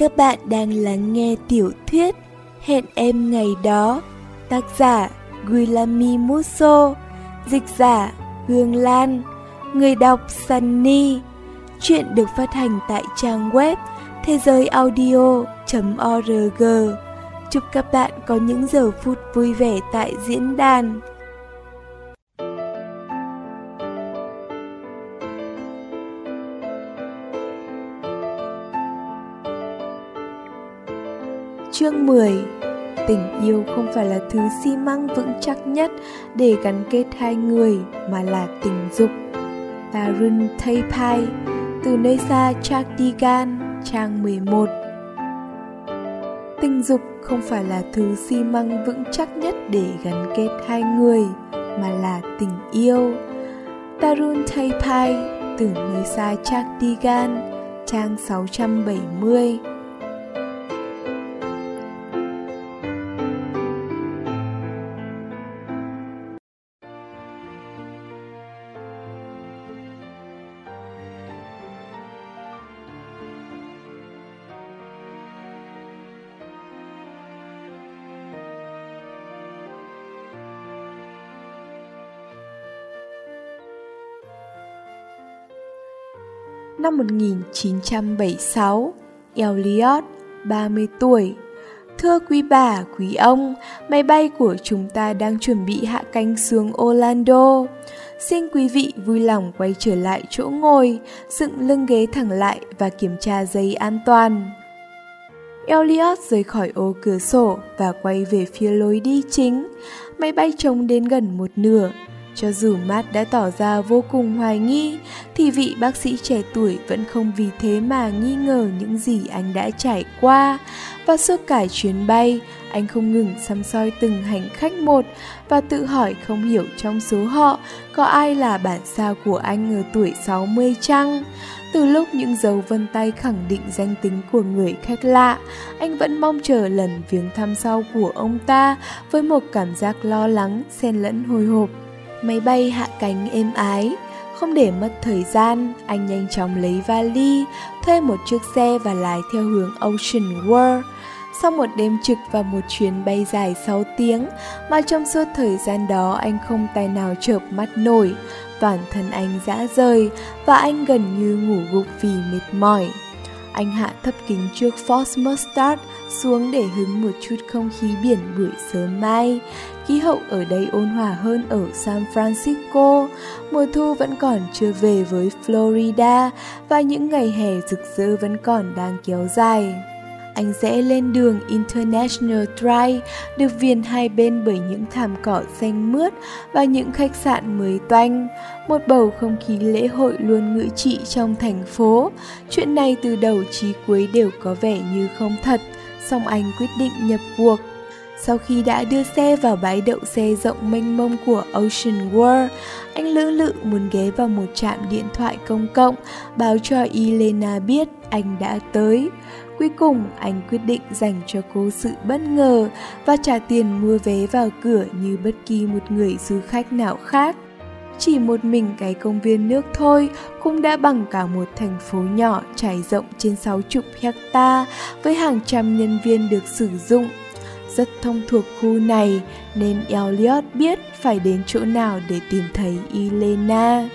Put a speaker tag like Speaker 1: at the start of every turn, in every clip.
Speaker 1: Các bạn đang lắng nghe tiểu thuyết Hẹn em ngày đó, Tác giả Guilami Musso, Dịch giả Hương Lan, Người đọc Sunny Chuyện được phát hành tại trang web thế giới audio.org Chúc các bạn có những giờ phút vui vẻ tại diễn đàn. Chương 10 Tình yêu không phải là thứ xi măng vững chắc nhất để gắn kết hai người mà là tình dục. Tarun Thaypai Từ nơi xa Chakdigan, trang 11 Tình dục không phải là thứ xi măng vững chắc nhất để gắn kết hai người mà là tình yêu. Tarun Thaypai từ nơi xa Chakdigan, trang 670 Năm 1976, Elliot, 30 tuổi. Thưa quý bà, quý ông, máy bay của chúng ta đang chuẩn bị hạ cánh xuống Orlando. Xin quý vị vui lòng quay trở lại chỗ ngồi, dựng lưng ghế thẳng lại và kiểm tra dây an toàn. Elliot rời khỏi ô cửa sổ và quay về phía lối đi chính. Máy bay trông đến gần một nửa, cho dù Matt đã tỏ ra vô cùng hoài nghi, thì vị bác sĩ trẻ tuổi vẫn không vì thế mà nghi ngờ những gì anh đã trải qua. Và suốt cả chuyến bay, anh không ngừng xăm soi từng hành khách một và tự hỏi không hiểu trong số họ có ai là bản sao của anh ở tuổi 60 chăng. Từ lúc những dấu vân tay khẳng định danh tính của người khách lạ, anh vẫn mong chờ lần viếng thăm sau của ông ta với một cảm giác lo lắng, xen lẫn hồi hộp. Máy bay hạ cánh êm ái, không để mất thời gian, anh nhanh chóng lấy vali, thuê một chiếc xe và lái theo hướng Ocean World. Sau một đêm trực và một chuyến bay dài 6 tiếng, mà trong suốt thời gian đó anh không tài nào chợp mắt nổi, toàn thân anh dã rời và anh gần như ngủ gục vì mệt mỏi. Anh hạ thấp kính trước Ford Mustang xuống để hứng một chút không khí biển buổi sớm mai. Khí hậu ở đây ôn hòa hơn ở San Francisco. Mùa thu vẫn còn chưa về với Florida và những ngày hè rực rỡ vẫn còn đang kéo dài. Anh rẽ lên đường International Drive, được viền hai bên bởi những thảm cỏ xanh mướt và những khách sạn mới toanh. Một bầu không khí lễ hội luôn ngự trị trong thành phố. Chuyện này từ đầu chí cuối đều có vẻ như không thật, song anh quyết định nhập cuộc. Sau khi đã đưa xe vào bãi đậu xe rộng mênh mông của Ocean World, anh lưỡng lự muốn ghé vào một trạm điện thoại công cộng báo cho Elena biết anh đã tới. Cuối cùng, anh quyết định dành cho cô sự bất ngờ và trả tiền mua vé vào cửa như bất kỳ một người du khách nào khác. Chỉ một mình cái công viên nước thôi cũng đã bằng cả một thành phố nhỏ trải rộng trên 60 hecta với hàng trăm nhân viên được sử dụng. Rất thông thuộc khu này nên Elliot biết phải đến chỗ nào để tìm thấy Elena.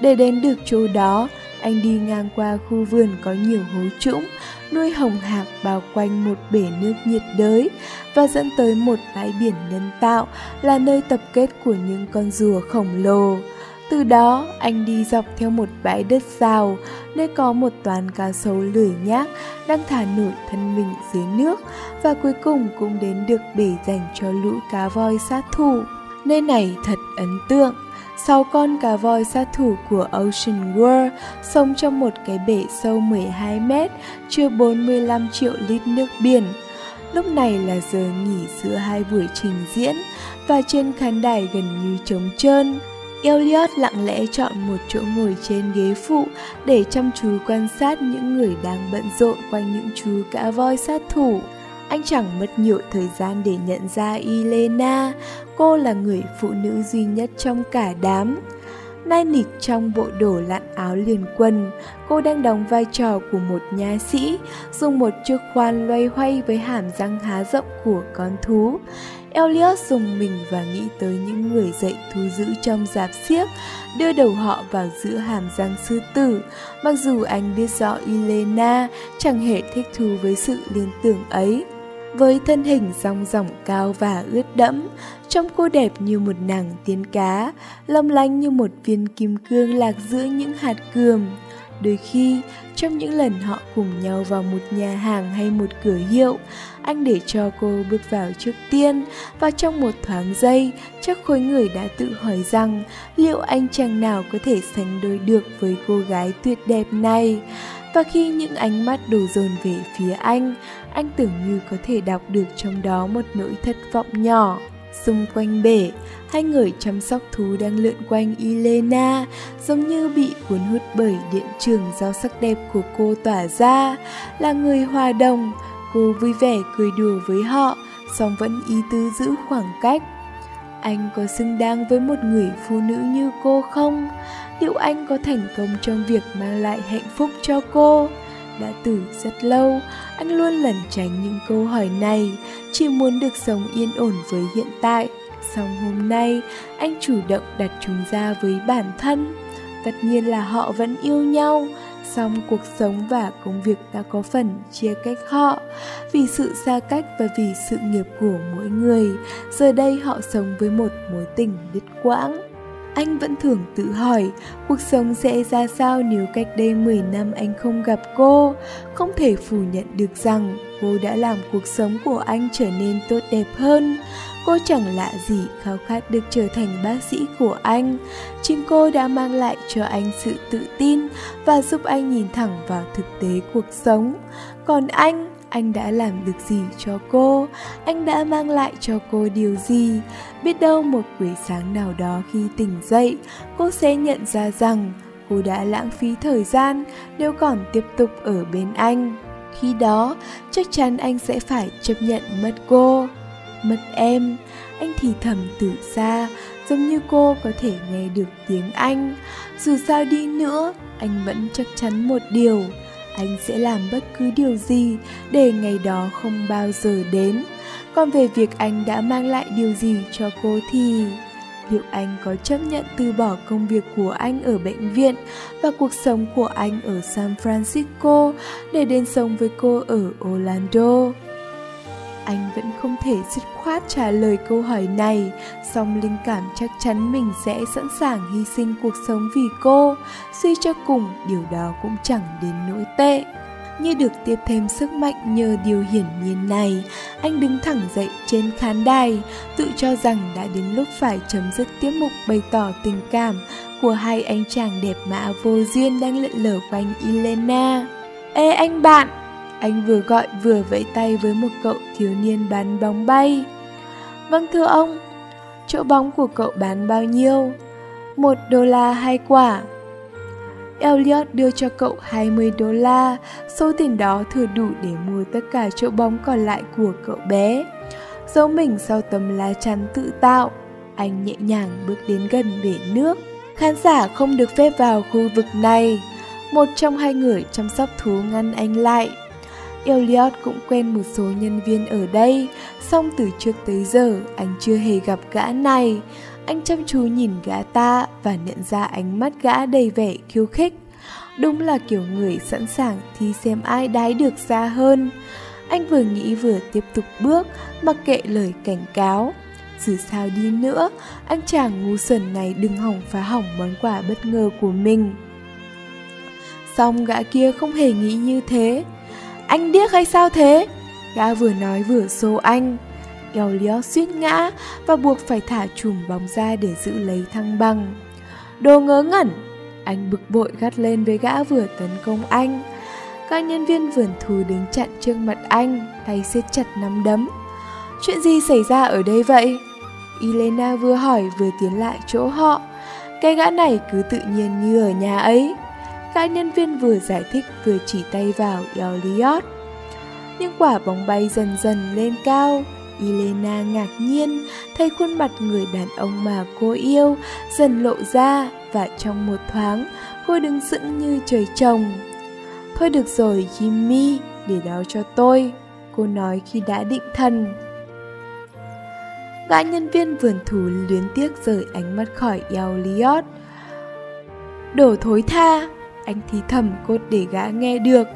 Speaker 1: Để đến được chỗ đó, anh đi ngang qua khu vườn có nhiều hố trũng, nuôi hồng hạc bao quanh một bể nước nhiệt đới và dẫn tới một bãi biển nhân tạo là nơi tập kết của những con rùa khổng lồ. Từ đó, anh đi dọc theo một bãi đất rào, nơi có một toán cá sấu lười nhác đang thả nổi thân mình dưới nước và cuối cùng cũng đến được bể dành cho lũ cá voi sát thủ. Nơi này thật ấn tượng. Sáu con cá voi sát thủ của Ocean World sống trong một cái bể sâu 12 mét, chứa 45 triệu lít nước biển. Lúc này là giờ nghỉ giữa hai buổi trình diễn và trên khán đài gần như trống trơn. Elliot lặng lẽ chọn một chỗ ngồi trên ghế phụ để chăm chú quan sát những người đang bận rộn quanh những chú cá voi sát thủ. Anh chẳng mất nhiều thời gian để nhận ra Elena, cô là người phụ nữ duy nhất trong cả đám. nai nịch trong bộ đồ lặn áo liền quần. Cô đang đóng vai trò của một nha sĩ, dùng một chiếc khoan loay hoay với hàm răng há rộng của con thú. Elliot dùng mình và nghĩ tới những người dạy thú dữ trong giạp xiếc, đưa đầu họ vào giữa hàm răng sư tử, mặc dù anh biết rõ Elena chẳng hề thích thú với sự liên tưởng ấy. Với thân hình rong ròng cao và ướt đẫm, trông cô đẹp như một nàng tiên cá, long lanh như một viên kim cương lạc giữa những hạt cườm. Đôi khi, trong những lần họ cùng nhau vào một nhà hàng hay một cửa hiệu, anh để cho cô bước vào trước tiên và trong một thoáng giây, chắc khối người đã tự hỏi rằng liệu anh chàng nào có thể sánh đôi được với cô gái tuyệt đẹp này. Và khi những ánh mắt đổ dồn về phía anh, anh tưởng như có thể đọc được trong đó một nỗi thất vọng nhỏ. Xung quanh bể, hai người chăm sóc thú đang lượn quanh Elena, giống như bị cuốn hút bởi điện trường do sắc đẹp của cô tỏa ra, là người hòa đồng. Cô vui vẻ cười đùa với họ, song vẫn ý tứ giữ khoảng cách. Anh có xứng đáng với một người phụ nữ như cô không? Liệu anh có thành công trong việc mang lại hạnh phúc cho cô? Đã từ rất lâu, anh luôn lẩn tránh những câu hỏi này, chỉ muốn được sống yên ổn với hiện tại. Song hôm nay, anh chủ động đặt chúng ra với bản thân. Tất nhiên là họ vẫn yêu nhau, song cuộc sống và công việc đã có phần chia cách họ. Vì sự xa cách và vì sự nghiệp của mỗi người, giờ đây họ sống với một mối tình đứt quãng. Anh vẫn thường tự hỏi cuộc sống sẽ ra sao nếu cách đây 10 năm anh không gặp cô. Không thể phủ nhận được rằng cô đã làm cuộc sống của anh trở nên tốt đẹp hơn. Cô chẳng lạ gì khao khát được trở thành bác sĩ của anh. Chính cô đã mang lại cho anh sự tự tin và giúp anh nhìn thẳng vào thực tế cuộc sống. Còn anh, anh đã làm được gì cho cô? Anh đã mang lại cho cô điều gì? Biết đâu một buổi sáng nào đó khi tỉnh dậy, cô sẽ nhận ra rằng cô đã lãng phí thời gian nếu còn tiếp tục ở bên anh. Khi đó, chắc chắn anh sẽ phải chấp nhận mất cô. Mất em, anh thì thầm từ xa giống như cô có thể nghe được tiếng anh. Dù sao đi nữa, anh vẫn chắc chắn một điều anh sẽ làm bất cứ điều gì để ngày đó không bao giờ đến. Còn về việc anh đã mang lại điều gì cho cô thì liệu anh có chấp nhận từ bỏ công việc của anh ở bệnh viện và cuộc sống của anh ở san francisco để đến sống với cô ở orlando? Anh vẫn không thể dứt khoát trả lời câu hỏi này. Song linh cảm chắc chắn mình sẽ sẵn sàng hy sinh cuộc sống vì cô. Suy cho cùng điều đó cũng chẳng đến nỗi tệ. Như được tiếp thêm sức mạnh nhờ điều hiển nhiên này anh đứng thẳng dậy trên khán đài tự cho rằng đã đến lúc phải chấm dứt tiết mục bày tỏ tình cảm của hai anh chàng đẹp mã vô duyên đang lượn lờ quanh Elena. Ê anh bạn, anh vừa gọi vừa vẫy tay với một cậu thiếu niên bán bóng bay. Vâng thưa ông, chỗ bóng của cậu bán bao nhiêu? Một đô la hai quả. Elliot đưa cho cậu 20 đô la, số tiền đó thừa đủ để mua tất cả chỗ bóng còn lại của cậu bé. Giấu mình sau tấm lá chắn tự tạo, anh nhẹ nhàng bước đến gần bể nước. Khán giả không được phép vào khu vực này. Một trong hai người chăm sóc thú ngăn anh lại. Elliot cũng quen một số nhân viên ở đây, song từ trước tới giờ anh chưa hề gặp gã này. Anh chăm chú nhìn gã ta và nhận ra ánh mắt gã đầy vẻ khiêu khích. Đúng là kiểu người sẵn sàng thi xem ai đái được xa hơn. Anh vừa nghĩ vừa tiếp tục bước, mặc kệ lời cảnh cáo. Dù sao đi nữa, anh chàng ngu xuẩn này đừng hỏng phá hỏng món quà bất ngờ của mình. Xong gã kia không hề nghĩ như thế, anh điếc hay sao thế? Gã vừa nói vừa xô anh. Elliot suýt ngã và buộc phải thả chùm bóng ra để giữ lấy thăng bằng. Đồ ngớ ngẩn! Anh bực bội gắt lên với gã vừa tấn công anh. Các nhân viên vườn thú đứng chặn trước mặt anh, tay siết chặt nắm đấm. Chuyện gì xảy ra ở đây vậy? Elena vừa hỏi vừa tiến lại chỗ họ. Cái gã này cứ tự nhiên như ở nhà ấy. Các nhân viên vừa giải thích vừa chỉ tay vào Elliot. Những quả bóng bay dần dần lên cao. Elena ngạc nhiên thấy khuôn mặt người đàn ông mà cô yêu dần lộ ra. và trong một thoáng, cô đứng sững như trời trồng. Thôi được rồi, Jimmy, để đó cho tôi, cô nói khi đã định thần. Gã nhân viên vườn thú luyến tiếc rời ánh mắt khỏi Elliot. Đồ thối tha, anh thì thầm cốt để gã nghe được.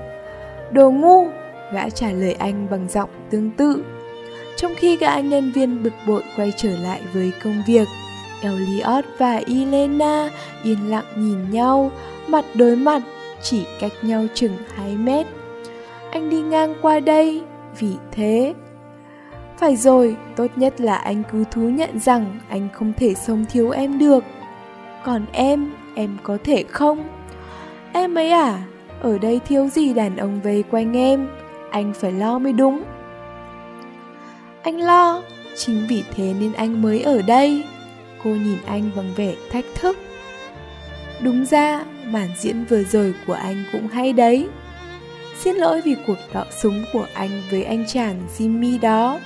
Speaker 1: Đồ ngu, gã trả lời anh bằng giọng tương tự. Trong khi gã nhân viên bực bội quay trở lại với công việc, Elliot và Elena yên lặng nhìn nhau, mặt đối mặt, chỉ cách nhau chừng 2 mét. Anh đi ngang qua đây, vì thế phải rồi, tốt nhất là anh cứ thú nhận rằng anh không thể sống thiếu em được. Còn em, em có thể không? Em ấy à, ở đây thiếu gì đàn ông về quanh em, anh phải lo mới đúng. Anh lo, chính vì thế nên anh mới ở đây. Cô nhìn anh bằng vẻ thách thức. Đúng ra, màn diễn vừa rồi của anh cũng hay đấy. Xin lỗi vì cuộc đọ súng của anh với anh chàng Jimmy đó.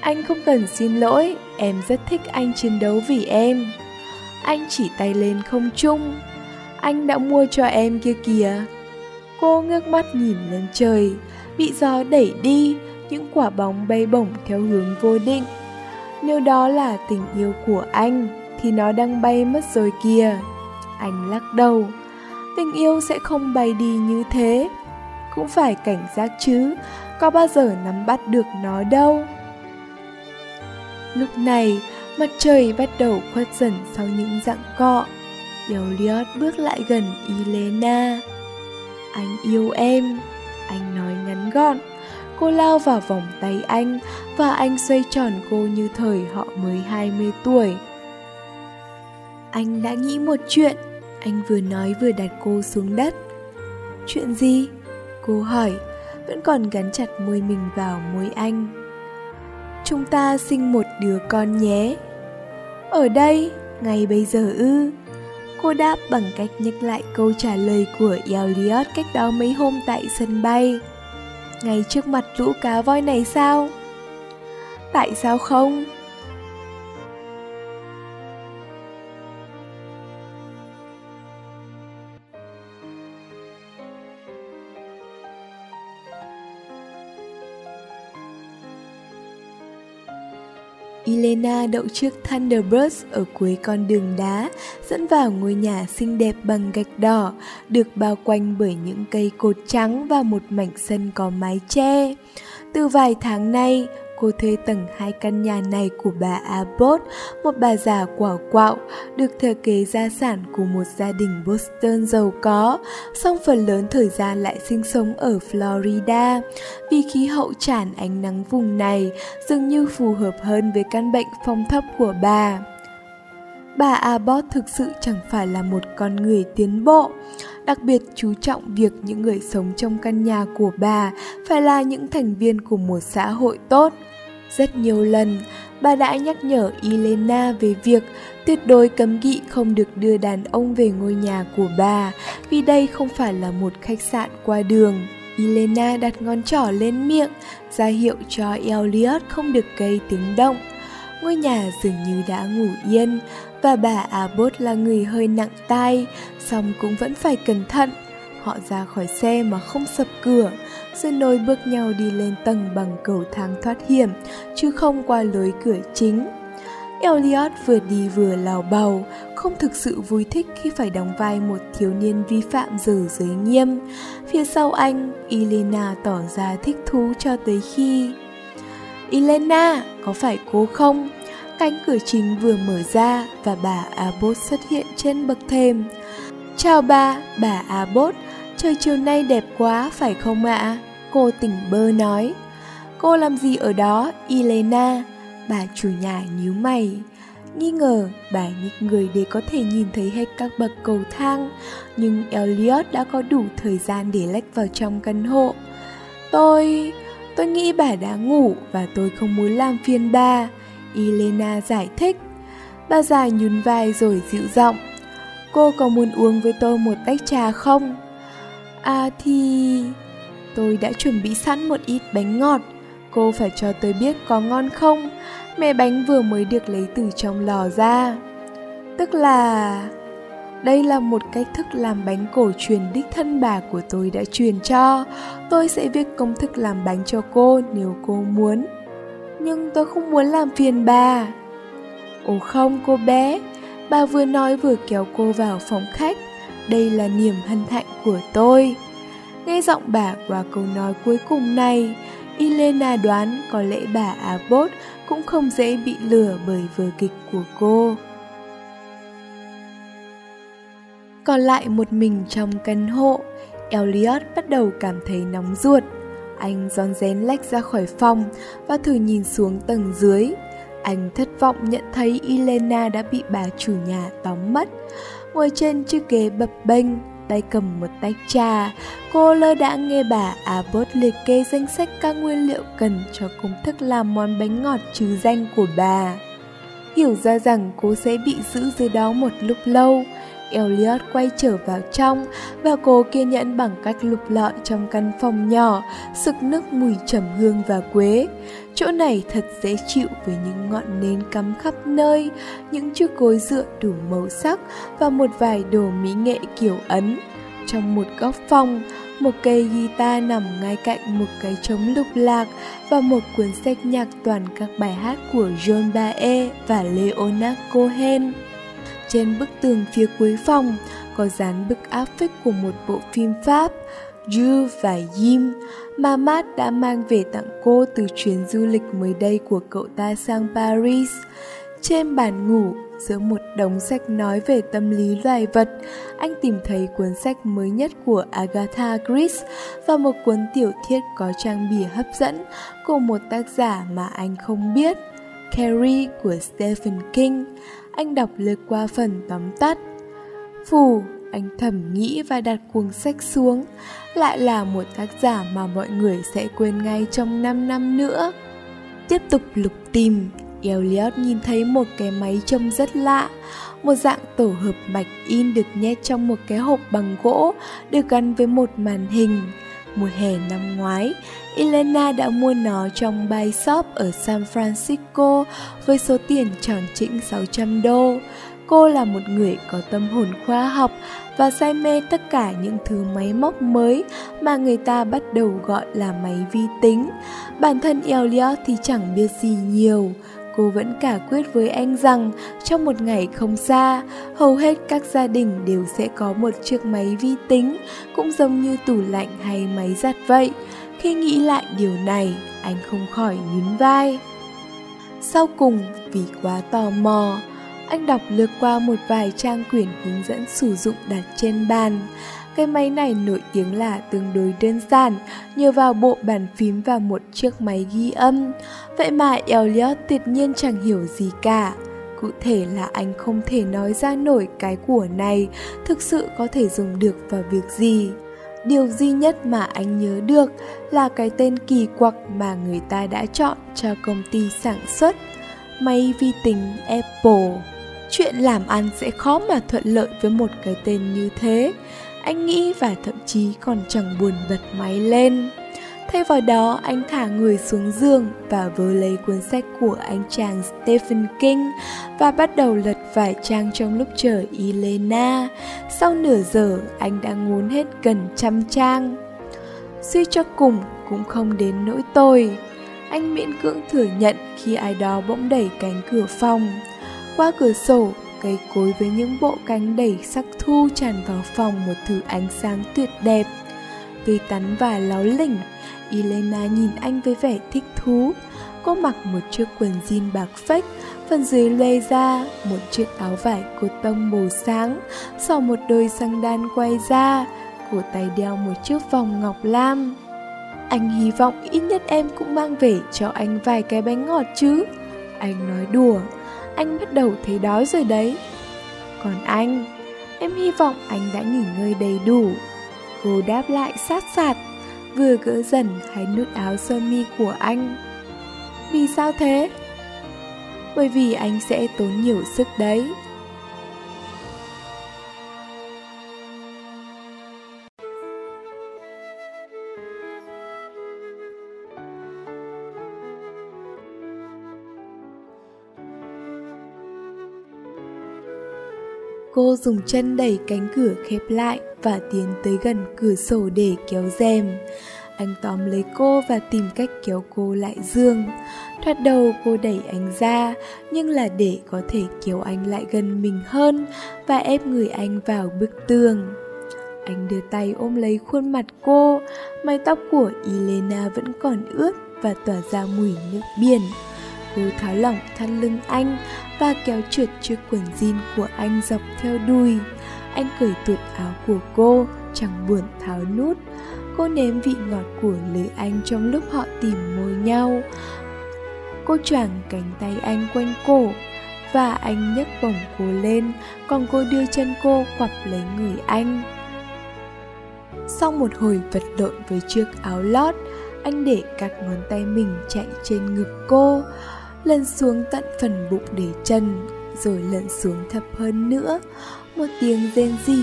Speaker 1: Anh không cần xin lỗi, em rất thích anh chiến đấu vì em. Anh chỉ tay lên không chung. Anh đã mua cho em kia kìa. Cô ngước mắt nhìn lên trời, bị gió đẩy đi, những quả bóng bay bổng theo hướng vô định. Nếu đó là tình yêu của anh, thì nó đang bay mất rồi kìa. Anh lắc đầu, tình yêu sẽ không bay đi như thế. Cũng phải cảnh giác chứ, có bao giờ nắm bắt được nó đâu. Lúc này, mặt trời bắt đầu khuất dần sau những dạng cọ. Elliot bước lại gần Elena. Anh yêu em, anh nói ngắn gọn. Cô lao vào vòng tay anh và anh xoay tròn cô như thời họ mới 20 tuổi. Anh đã nghĩ một chuyện, anh vừa nói vừa đặt cô xuống đất. Chuyện gì? Cô hỏi, vẫn còn gắn chặt môi mình vào môi anh chúng ta sinh một đứa con nhé ở đây ngay bây giờ ư cô đáp bằng cách nhắc lại câu trả lời của Elliot cách đó mấy hôm tại sân bay. Ngay trước mặt lũ cá voi này sao? Tại sao không? Milena đậu trước Thunderbirds ở cuối con đường đá, dẫn vào ngôi nhà xinh đẹp bằng gạch đỏ, được bao quanh bởi những cây cột trắng và một mảnh sân có mái che. Từ vài tháng nay, cô thuê tầng hai căn nhà này của bà Abbott, một bà già quả quạo, được thừa kế gia sản của một gia đình Boston giàu có, song phần lớn thời gian lại sinh sống ở Florida, vì khí hậu tràn ánh nắng vùng này dường như phù hợp hơn với căn bệnh phong thấp của bà. Bà Abbott thực sự chẳng phải là một con người tiến bộ, đặc biệt chú trọng việc những người sống trong căn nhà của bà phải là những thành viên của một xã hội tốt. Rất nhiều lần, bà đã nhắc nhở Elena về việc tuyệt đối cấm kỵ không được đưa đàn ông về ngôi nhà của bà vì đây không phải là một khách sạn qua đường. Elena đặt ngón trỏ lên miệng, ra hiệu cho Elliot không được gây tiếng động. Ngôi nhà dường như đã ngủ yên và bà Abbott là người hơi nặng tai, song cũng vẫn phải cẩn thận. Họ ra khỏi xe mà không sập cửa, rồi nối bước nhau đi lên tầng bằng cầu thang thoát hiểm, chứ không qua lối cửa chính. Elliot vừa đi vừa lào bầu, không thực sự vui thích khi phải đóng vai một thiếu niên vi phạm giờ giới nghiêm. Phía sau anh, Elena tỏ ra thích thú cho tới khi... Elena, có phải cô không? Cánh cửa chính vừa mở ra và bà Abbott xuất hiện trên bậc thềm. Chào bà, bà Abbott, trời chiều nay đẹp quá phải không ạ? À? Cô tỉnh bơ nói. Cô làm gì ở đó, Elena? Bà chủ nhà nhíu mày. Nghi ngờ, bà nhích người để có thể nhìn thấy hết các bậc cầu thang, nhưng Elliot đã có đủ thời gian để lách vào trong căn hộ. Tôi... tôi nghĩ bà đã ngủ và tôi không muốn làm phiền bà. Elena giải thích. Bà già nhún vai rồi dịu giọng. Cô có muốn uống với tôi một tách trà không? À thì... Tôi đã chuẩn bị sẵn một ít bánh ngọt. Cô phải cho tôi biết có ngon không? Mẹ bánh vừa mới được lấy từ trong lò ra. Tức là... Đây là một cách thức làm bánh cổ truyền đích thân bà của tôi đã truyền cho. Tôi sẽ viết công thức làm bánh cho cô nếu cô muốn. Nhưng tôi không muốn làm phiền bà. Ồ không cô bé, bà vừa nói vừa kéo cô vào phòng khách. Đây là niềm hân hạnh của tôi. Nghe giọng bà qua câu nói cuối cùng này, Elena đoán có lẽ bà Abbott cũng không dễ bị lừa bởi vở kịch của cô. Còn lại một mình trong căn hộ, Elliot bắt đầu cảm thấy nóng ruột. Anh rón rén lách ra khỏi phòng và thử nhìn xuống tầng dưới. Anh thất vọng nhận thấy Elena đã bị bà chủ nhà tóm mất. Ngồi trên chiếc ghế bập bênh, tay cầm một tách trà, cô lơ đã nghe bà Abbott liệt kê danh sách các nguyên liệu cần cho công thức làm món bánh ngọt trừ danh của bà. Hiểu ra rằng cô sẽ bị giữ dưới đó một lúc lâu, Elliot quay trở vào trong và cô kiên nhẫn bằng cách lục lọi trong căn phòng nhỏ, sực nước mùi trầm hương và quế. Chỗ này thật dễ chịu với những ngọn nến cắm khắp nơi, những chiếc gối dựa đủ màu sắc và một vài đồ mỹ nghệ kiểu Ấn. Trong một góc phòng, một cây guitar nằm ngay cạnh một cái trống lục lạc và một cuốn sách nhạc toàn các bài hát của John Baez và Leonard Cohen. Trên bức tường phía cuối phòng có dán bức áp phích của một bộ phim Pháp, Ju và Yim, mà Matt đã mang về tặng cô từ chuyến du lịch mới đây của cậu ta sang Paris. Trên bàn ngủ, giữa một đống sách nói về tâm lý loài vật, anh tìm thấy cuốn sách mới nhất của Agatha Christie và một cuốn tiểu thuyết có trang bìa hấp dẫn của một tác giả mà anh không biết, Carrie của Stephen King anh đọc lướt qua phần tóm tắt. Phù, anh thầm nghĩ và đặt cuốn sách xuống, lại là một tác giả mà mọi người sẽ quên ngay trong 5 năm nữa. Tiếp tục lục tìm, Elliot nhìn thấy một cái máy trông rất lạ, một dạng tổ hợp mạch in được nhét trong một cái hộp bằng gỗ được gắn với một màn hình. Mùa hè năm ngoái, Elena đã mua nó trong buy shop ở San Francisco với số tiền tròn trĩnh 600 đô. Cô là một người có tâm hồn khoa học và say mê tất cả những thứ máy móc mới mà người ta bắt đầu gọi là máy vi tính. Bản thân Elliot thì chẳng biết gì nhiều. Cô vẫn cả quyết với anh rằng trong một ngày không xa, hầu hết các gia đình đều sẽ có một chiếc máy vi tính, cũng giống như tủ lạnh hay máy giặt vậy. Khi nghĩ lại điều này, anh không khỏi nhún vai. Sau cùng, vì quá tò mò, anh đọc lướt qua một vài trang quyển hướng dẫn sử dụng đặt trên bàn. Cái máy này nổi tiếng là tương đối đơn giản, nhờ vào bộ bàn phím và một chiếc máy ghi âm. Vậy mà Elliot tuyệt nhiên chẳng hiểu gì cả. Cụ thể là anh không thể nói ra nổi cái của này thực sự có thể dùng được vào việc gì. Điều duy nhất mà anh nhớ được là cái tên kỳ quặc mà người ta đã chọn cho công ty sản xuất máy vi tính Apple. Chuyện làm ăn sẽ khó mà thuận lợi với một cái tên như thế. Anh nghĩ và thậm chí còn chẳng buồn bật máy lên. Thay vào đó, anh thả người xuống giường và vớ lấy cuốn sách của anh chàng Stephen King và bắt đầu lật vài trang trong lúc chờ Elena. Sau nửa giờ, anh đã ngốn hết gần trăm trang. Suy cho cùng cũng không đến nỗi tồi. Anh miễn cưỡng thừa nhận khi ai đó bỗng đẩy cánh cửa phòng. Qua cửa sổ, cây cối với những bộ cánh đẩy sắc thu tràn vào phòng một thứ ánh sáng tuyệt đẹp. Tươi tắn và láo lỉnh, Elena nhìn anh với vẻ thích thú. Cô mặc một chiếc quần jean bạc phách, phần dưới lê ra một chiếc áo vải cột tông màu sáng, sau một đôi xăng đan quay ra, cổ tay đeo một chiếc vòng ngọc lam. Anh hy vọng ít nhất em cũng mang về cho anh vài cái bánh ngọt chứ. Anh nói đùa, anh bắt đầu thấy đói rồi đấy. Còn anh, em hy vọng anh đã nghỉ ngơi đầy đủ. Cô đáp lại sát sạt vừa gỡ dần hai nút áo sơ mi của anh. Vì sao thế? Bởi vì anh sẽ tốn nhiều sức đấy. Cô dùng chân đẩy cánh cửa khép lại và tiến tới gần cửa sổ để kéo rèm. Anh tóm lấy cô và tìm cách kéo cô lại giường. Thoạt đầu cô đẩy anh ra, nhưng là để có thể kéo anh lại gần mình hơn và ép người anh vào bức tường. Anh đưa tay ôm lấy khuôn mặt cô, mái tóc của Elena vẫn còn ướt và tỏa ra mùi nước biển. Cô tháo lỏng thắt lưng anh và kéo trượt chiếc quần jean của anh dọc theo đùi. Anh cởi tuột áo của cô, chẳng buồn tháo nút. Cô nếm vị ngọt của lời anh trong lúc họ tìm môi nhau. Cô choàng cánh tay anh quanh cổ và anh nhấc bổng cô lên, còn cô đưa chân cô quặp lấy người anh. Sau một hồi vật lộn với chiếc áo lót, anh để các ngón tay mình chạy trên ngực cô, lần xuống tận phần bụng để chân, rồi lần xuống thấp hơn nữa. Một tiếng rên rỉ,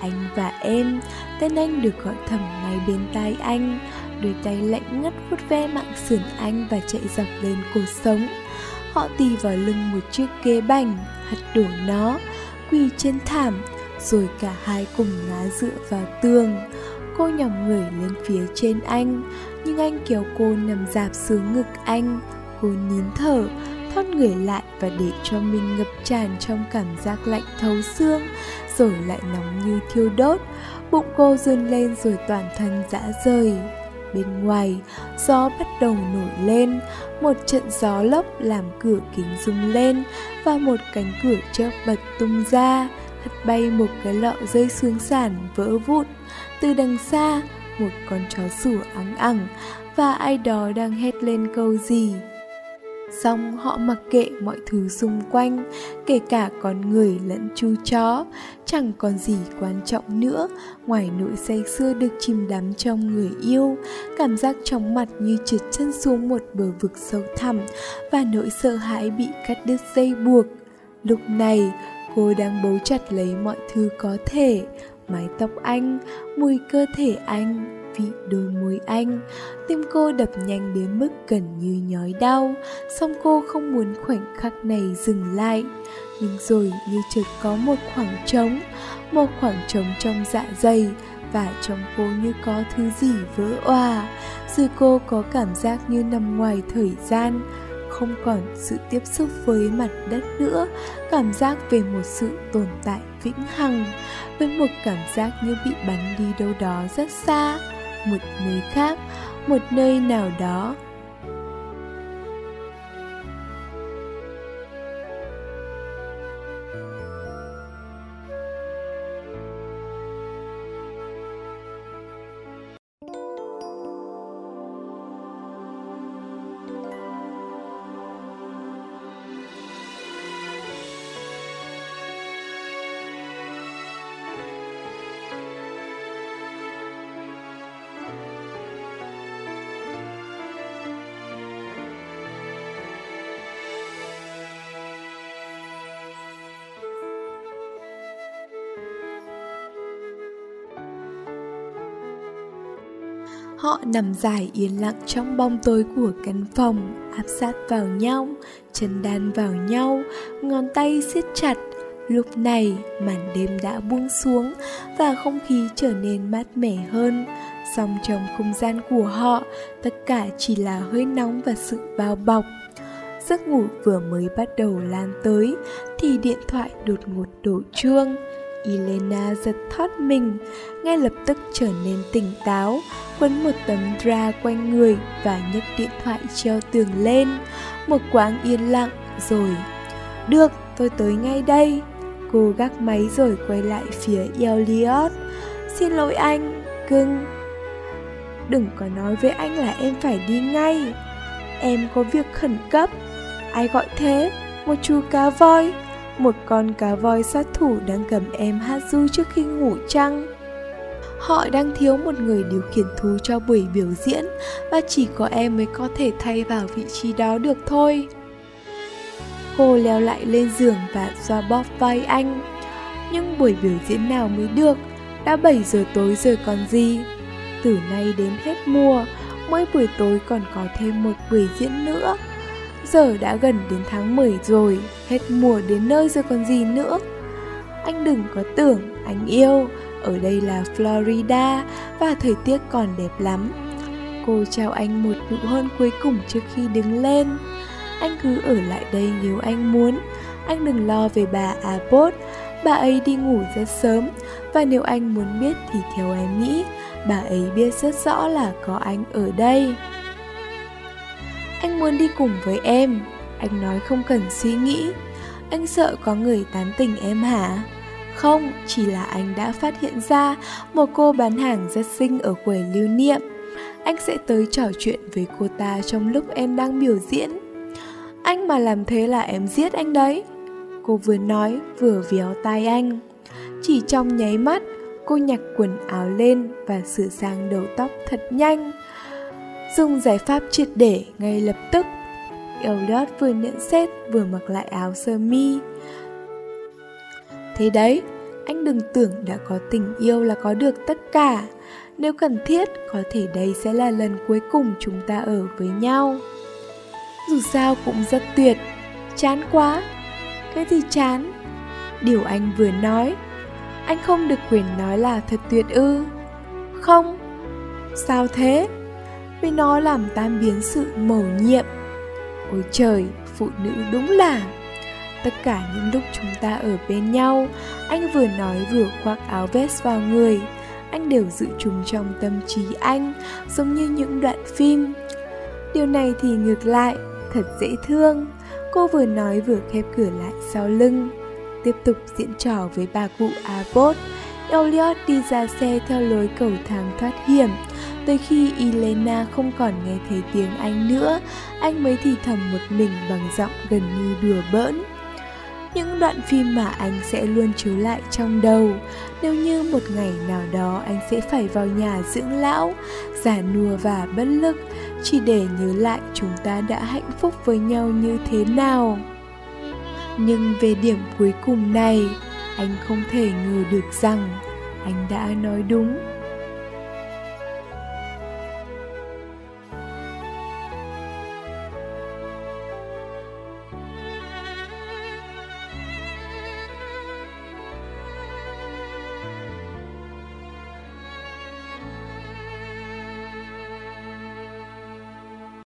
Speaker 1: anh và em, tên anh được gọi thầm ngay bên tai anh, đôi tay lạnh ngắt vuốt ve mạng sườn anh và chạy dọc lên cuộc sống. Họ tì vào lưng một chiếc ghế bành, hất đổ nó, quỳ trên thảm, rồi cả hai cùng ngã dựa vào tường. Cô nhỏ người lên phía trên anh, nhưng anh kéo cô nằm dạp xuống ngực anh. Cô nín thở, thoát người lại và để cho mình ngập tràn trong cảm giác lạnh thấu xương, rồi lại nóng như thiêu đốt. Bụng cô run lên rồi toàn thân dã rời. Bên ngoài, gió bắt đầu nổi lên, một trận gió lốc làm cửa kính rung lên và một cánh cửa chớp bật tung ra hất bay một cái lọ rơi xuống sàn vỡ vụn. Từ đằng xa, một con chó sủa ắng ẳng và ai đó đang hét lên câu gì. Xong họ mặc kệ mọi thứ xung quanh, kể cả con người lẫn chú chó, chẳng còn gì quan trọng nữa ngoài nỗi say xưa được chìm đắm trong người yêu, cảm giác chóng mặt như trượt chân xuống một bờ vực sâu thẳm và nỗi sợ hãi bị cắt đứt dây buộc. Lúc này, Cô đang bấu chặt lấy mọi thứ có thể Mái tóc anh, mùi cơ thể anh, vị đôi môi anh. Tim cô đập nhanh đến mức gần như nhói đau, Song cô không muốn khoảnh khắc này dừng lại. Nhưng rồi như chợt có một khoảng trống, Một khoảng trống trong dạ dày Và trong cô như có thứ gì vỡ òa. Rồi cô có cảm giác như nằm ngoài thời gian, không còn sự tiếp xúc với mặt đất nữa, cảm giác về một sự tồn tại vĩnh hằng, với một cảm giác như bị bắn đi đâu đó rất xa một nơi khác một nơi nào đó Họ nằm dài yên lặng trong bóng tối của căn phòng, áp sát vào nhau, chân đan vào nhau, ngón tay siết chặt. Lúc này, màn đêm đã buông xuống và không khí trở nên mát mẻ hơn. Song trong không gian của họ, tất cả chỉ là hơi nóng và sự bao bọc. Giấc ngủ vừa mới bắt đầu lan tới thì điện thoại đột ngột đổ chuông. Elena giật thoát mình, ngay lập tức trở nên tỉnh táo, quấn một tấm dra quanh người và nhấc điện thoại treo tường lên. Một quãng yên lặng rồi. Được, tôi tới ngay đây. Cô gác máy rồi quay lại phía Elliot. Xin lỗi anh, cưng. Đừng có nói với anh là em phải đi ngay. Em có việc khẩn cấp. Ai gọi thế? Một chú cá voi một con cá voi sát thủ đang cầm em hát du trước khi ngủ trăng. Họ đang thiếu một người điều khiển thú cho buổi biểu diễn và chỉ có em mới có thể thay vào vị trí đó được thôi. Cô leo lại lên giường và xoa bóp vai anh. Nhưng buổi biểu diễn nào mới được, đã 7 giờ tối rồi còn gì. Từ nay đến hết mùa, mỗi buổi tối còn có thêm một buổi diễn nữa. Giờ đã gần đến tháng 10 rồi, hết mùa đến nơi rồi còn gì nữa. Anh đừng có tưởng anh yêu, ở đây là Florida và thời tiết còn đẹp lắm. Cô trao anh một nụ hôn cuối cùng trước khi đứng lên. Anh cứ ở lại đây nếu anh muốn. Anh đừng lo về bà Abbott, bà ấy đi ngủ rất sớm và nếu anh muốn biết thì theo em nghĩ, bà ấy biết rất rõ là có anh ở đây. Anh muốn đi cùng với em, anh nói không cần suy nghĩ. Anh sợ có người tán tỉnh em hả? Không, chỉ là anh đã phát hiện ra một cô bán hàng rất xinh ở quầy lưu niệm. Anh sẽ tới trò chuyện với cô ta trong lúc em đang biểu diễn. Anh mà làm thế là em giết anh đấy. Cô vừa nói vừa véo tai anh. Chỉ trong nháy mắt, cô nhặt quần áo lên và sửa sang đầu tóc thật nhanh. Dùng giải pháp triệt để ngay lập tức. Elliot vừa nhận xét vừa mặc lại áo sơ mi. Thế đấy, anh đừng tưởng đã có tình yêu là có được tất cả. Nếu cần thiết, có thể đây sẽ là lần cuối cùng chúng ta ở với nhau. Dù sao cũng rất tuyệt, chán quá. Cái gì chán? Điều anh vừa nói, anh không được quyền nói là thật tuyệt ư. Không, sao thế? Vì nó làm tan biến sự mầu nhiệm. Ôi trời, phụ nữ đúng là. Tất cả những lúc chúng ta ở bên nhau anh vừa nói vừa khoác áo vest vào người. Anh đều dự trùng trong tâm trí anh giống như những đoạn phim. Điều này thì ngược lại thật dễ thương. Cô vừa nói vừa khép cửa lại sau lưng. Tiếp tục diễn trò với bà cụ abbott. Elliot đi ra xe theo lối cầu thang thoát hiểm. Tới khi Elena không còn nghe thấy tiếng anh nữa, Anh mới thì thầm một mình bằng giọng gần như đùa bỡn. Những đoạn phim mà anh sẽ luôn chiếu lại trong đầu, nếu như một ngày nào đó anh sẽ phải vào nhà dưỡng lão, già nua và bất lực, chỉ để nhớ lại chúng ta đã hạnh phúc với nhau như thế nào. Nhưng về điểm cuối cùng này, anh không thể ngờ được rằng anh đã nói đúng.